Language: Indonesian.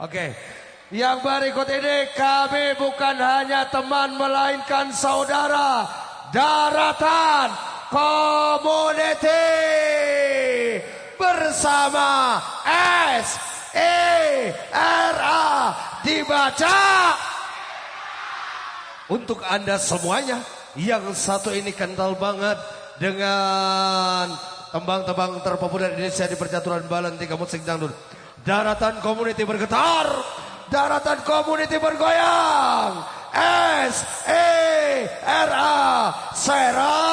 Oke. Yang berikut ini kami bukan hanya teman melainkan saudara daratan community bersama S E R A dibaca untuk Anda semuanya yang satu ini kental banget dengan tembang-tembang terpopuler Indonesia di percaturan balan tiga musik dangdut. Daratan community bergetar, daratan community bergoyang. S E R A Sera Fibri